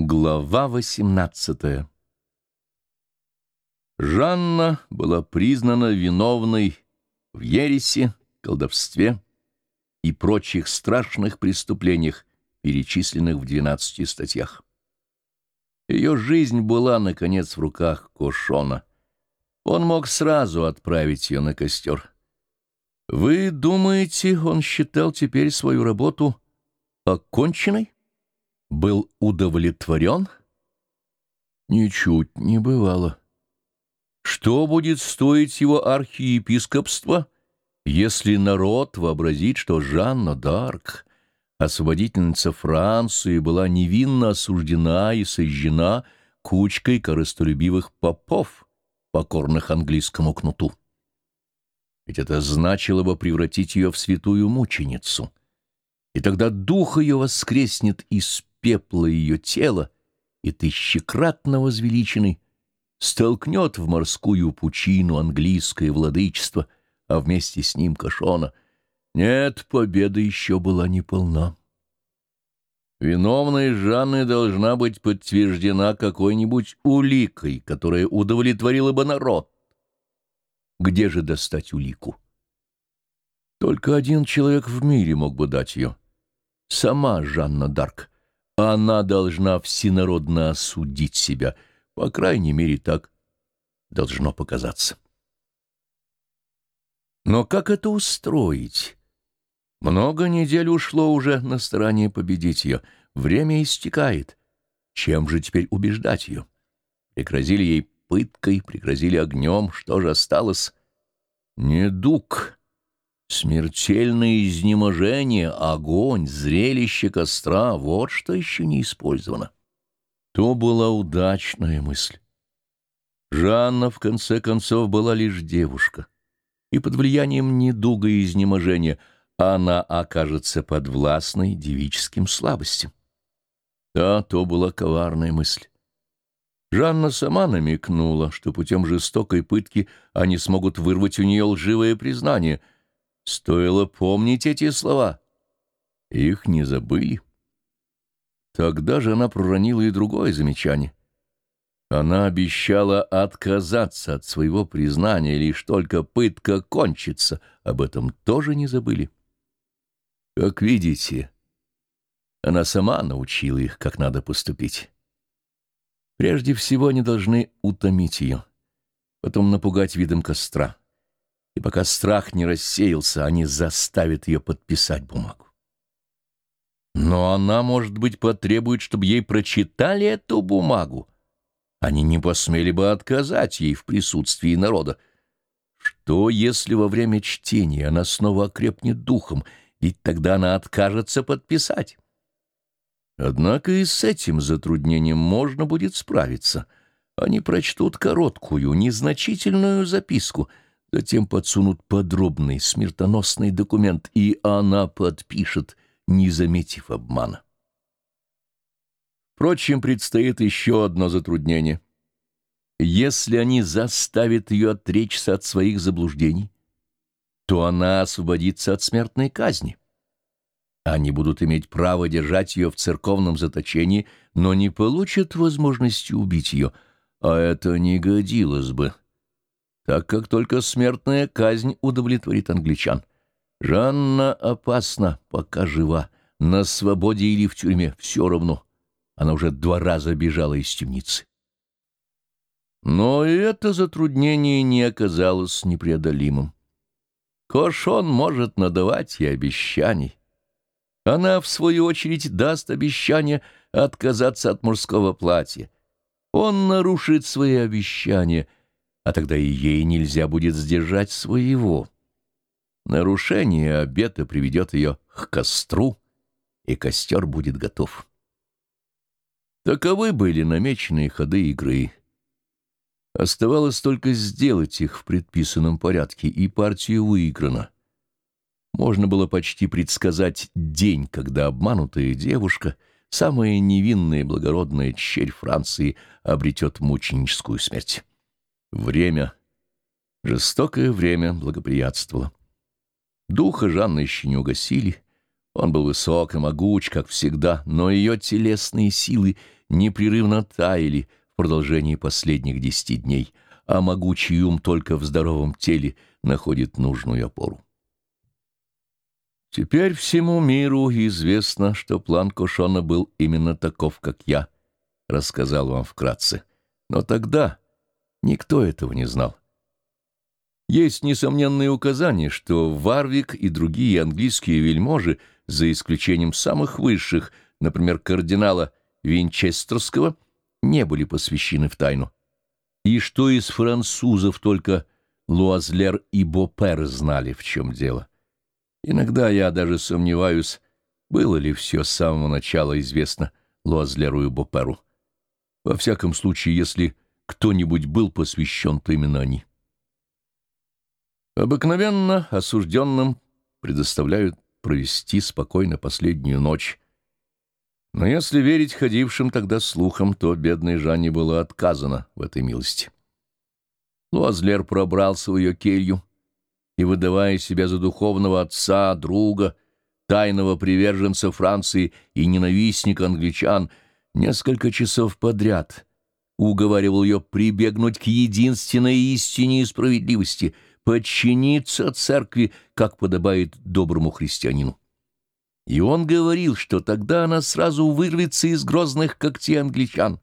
Глава 18 Жанна была признана виновной в ересе, колдовстве и прочих страшных преступлениях, перечисленных в 12 статьях. Ее жизнь была, наконец, в руках Кошона. Он мог сразу отправить ее на костер. Вы думаете, он считал теперь свою работу оконченной? Был удовлетворен? Ничуть не бывало. Что будет стоить его архиепископство, если народ вообразит, что Жанна Д'Арк, освободительница Франции, была невинно осуждена и сожжена кучкой корыстолюбивых попов, покорных английскому кнуту? Ведь это значило бы превратить ее в святую мученицу, и тогда дух ее воскреснет из пепла ее тела и тысячекратно возвеличенный столкнет в морскую пучину английское владычество, а вместе с ним Кашона. Нет, победа еще была неполна. Виновная Жанны должна быть подтверждена какой-нибудь уликой, которая удовлетворила бы народ. Где же достать улику? Только один человек в мире мог бы дать ее. Сама Жанна Дарк. Она должна всенародно осудить себя, по крайней мере, так должно показаться. Но как это устроить? Много недель ушло уже на старание победить ее. Время истекает. Чем же теперь убеждать ее? Пригрозили ей пыткой, пригрозили огнем. Что же осталось? Недуг. Смертельное изнеможение, огонь, зрелище костра — вот что еще не использовано. То была удачная мысль. Жанна, в конце концов, была лишь девушка, и под влиянием недуга и изнеможения она окажется подвластной девическим слабостям. Да, то была коварная мысль. Жанна сама намекнула, что путем жестокой пытки они смогут вырвать у нее лживое признание — Стоило помнить эти слова. Их не забыли. Тогда же она проронила и другое замечание. Она обещала отказаться от своего признания, лишь только пытка кончится. Об этом тоже не забыли. Как видите, она сама научила их, как надо поступить. Прежде всего они должны утомить ее, потом напугать видом костра и пока страх не рассеялся, они заставят ее подписать бумагу. Но она, может быть, потребует, чтобы ей прочитали эту бумагу. Они не посмели бы отказать ей в присутствии народа. Что, если во время чтения она снова окрепнет духом, ведь тогда она откажется подписать? Однако и с этим затруднением можно будет справиться. Они прочтут короткую, незначительную записку — Затем подсунут подробный смертоносный документ, и она подпишет, не заметив обмана. Впрочем, предстоит еще одно затруднение. Если они заставят ее отречься от своих заблуждений, то она освободится от смертной казни. Они будут иметь право держать ее в церковном заточении, но не получат возможности убить ее, а это не годилось бы так как только смертная казнь удовлетворит англичан. Жанна опасна, пока жива, на свободе или в тюрьме, все равно. Она уже два раза бежала из темницы. Но это затруднение не оказалось непреодолимым. Кошон может надавать и обещаний. Она, в свою очередь, даст обещание отказаться от мужского платья. Он нарушит свои обещания — а тогда и ей нельзя будет сдержать своего. Нарушение обета приведет ее к костру, и костер будет готов. Таковы были намеченные ходы игры. Оставалось только сделать их в предписанном порядке, и партия выиграна. Можно было почти предсказать день, когда обманутая девушка, самая невинная и благородная черь Франции, обретет мученическую смерть. Время, жестокое время благоприятствовало. Духа Жанны еще не угасили. Он был высок и могуч, как всегда, но ее телесные силы непрерывно таяли в продолжении последних десяти дней, а могучий ум только в здоровом теле находит нужную опору. Теперь всему миру известно, что план Кушона был именно таков, как я рассказал вам вкратце. Но тогда никто этого не знал. Есть несомненные указания, что Варвик и другие английские вельможи, за исключением самых высших, например, кардинала Винчестерского, не были посвящены в тайну. И что из французов только Луазлер и Бопер знали, в чем дело. Иногда я даже сомневаюсь, было ли все с самого начала известно Луазлеру и Боперу. Во всяком случае, если кто-нибудь был посвящен, то именно они. Обыкновенно осужденным предоставляют провести спокойно последнюю ночь. Но если верить ходившим тогда слухам, то бедной Жанне было отказано в этой милости. Луазлер пробрался в ее келью и, выдавая себя за духовного отца, друга, тайного приверженца Франции и ненавистника англичан, несколько часов подряд уговаривал ее прибегнуть к единственной истине и справедливости — подчиниться церкви, как подобает доброму христианину. И он говорил, что тогда она сразу вырвется из грозных когтей англичан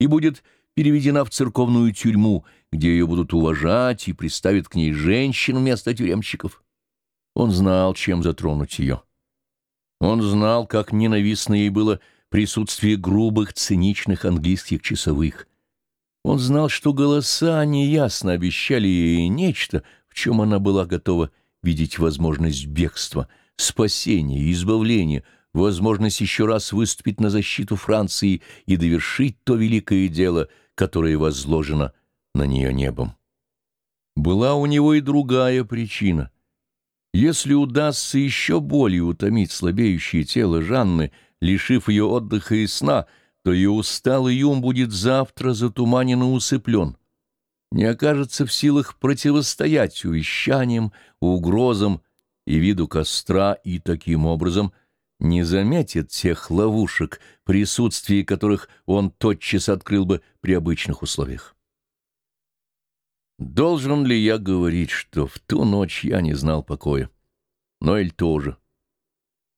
и будет переведена в церковную тюрьму, где ее будут уважать и приставят к ней женщин вместо тюремщиков. Он знал, чем затронуть ее. Он знал, как ненавистно ей было присутствие грубых, циничных английских часовых. Он знал, что голоса неясно обещали ей нечто — в чем она была готова видеть возможность бегства, спасения, избавления, возможность еще раз выступить на защиту Франции и довершить то великое дело, которое возложено на нее небом. Была у него и другая причина. Если удастся еще более утомить слабеющее тело Жанны, лишив ее отдыха и сна, то ее усталый ум будет завтра затуманен и усыплен не окажется в силах противостоять увещаниям, угрозам и виду костра, и таким образом не заметит тех ловушек, присутствие которых он тотчас открыл бы при обычных условиях. Должен ли я говорить, что в ту ночь я не знал покоя? Ноэль тоже.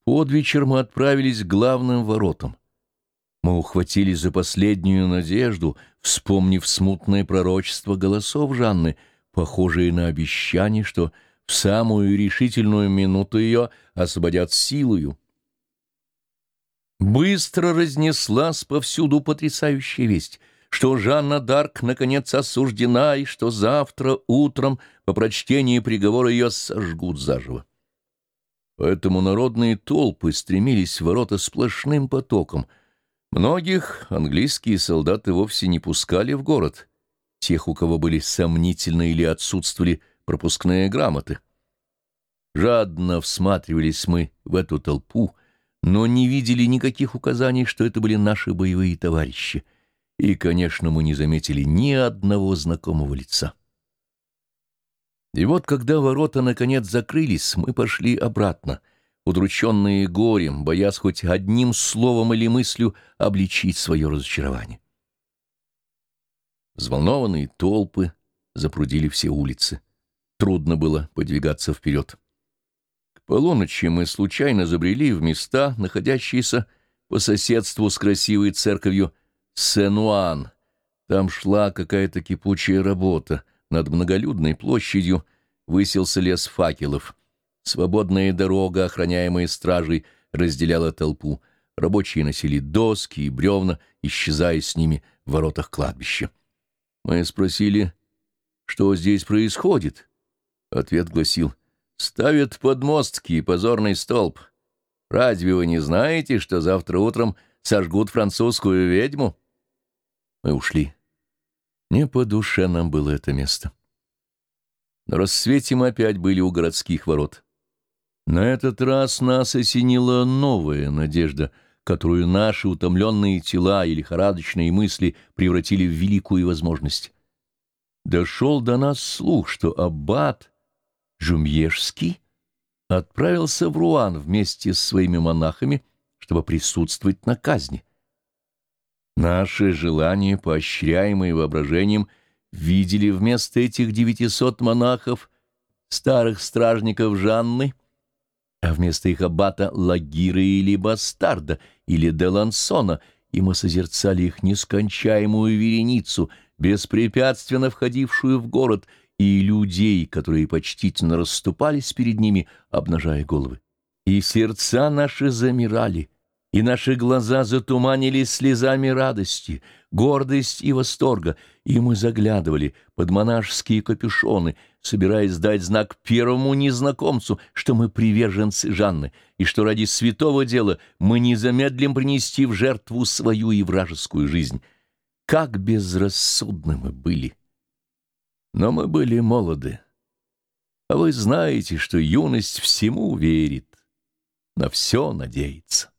Под вечер мы отправились к главным воротам. Мы ухватились за последнюю надежду, вспомнив смутное пророчество голосов Жанны, похожие на обещание, что в самую решительную минуту ее освободят силою. Быстро разнеслась повсюду потрясающая весть, что Жанна Дарк наконец осуждена и что завтра утром по прочтении приговора ее сожгут заживо. Поэтому народные толпы стремились в ворота сплошным потоком — Многих английские солдаты вовсе не пускали в город, тех, у кого были сомнительные или отсутствовали пропускные грамоты. Жадно всматривались мы в эту толпу, но не видели никаких указаний, что это были наши боевые товарищи, и, конечно, мы не заметили ни одного знакомого лица. И вот, когда ворота наконец закрылись, мы пошли обратно — удрученные горем, боясь хоть одним словом или мыслью обличить свое разочарование. Взволнованные толпы запрудили все улицы. Трудно было подвигаться вперед. К полуночи мы случайно забрели в места, находящиеся по соседству с красивой церковью Сенуан. Там шла какая-то кипучая работа. Над многолюдной площадью высился лес факелов — Свободная дорога, охраняемая стражей, разделяла толпу. Рабочие носили доски и бревна, исчезая с ними в воротах кладбища. Мы спросили, что здесь происходит. Ответ гласил, ставят подмостки и позорный столб. Разве вы не знаете, что завтра утром сожгут французскую ведьму? Мы ушли. Не по душе нам было это место. На рассвете мы опять были у городских ворот. На этот раз нас осенила новая надежда, которую наши утомленные тела и лихорадочные мысли превратили в великую возможность. Дошел до нас слух, что аббат Жумьежский отправился в Руан вместе с своими монахами, чтобы присутствовать на казни. Наши желания, поощряемые воображением, видели вместо этих девятисот монахов старых стражников Жанны, а вместо их аббата Лагира или Бастарда, или Делансона, и мы созерцали их нескончаемую вереницу, беспрепятственно входившую в город, и людей, которые почтительно расступались перед ними, обнажая головы. И сердца наши замирали, и наши глаза затуманились слезами радости, гордости и восторга, и мы заглядывали под монашеские капюшоны, собираясь дать знак первому незнакомцу, что мы приверженцы Жанны, и что ради святого дела мы не замедлим принести в жертву свою и вражескую жизнь. Как безрассудны мы были! Но мы были молоды. А вы знаете, что юность всему верит, на все надеется.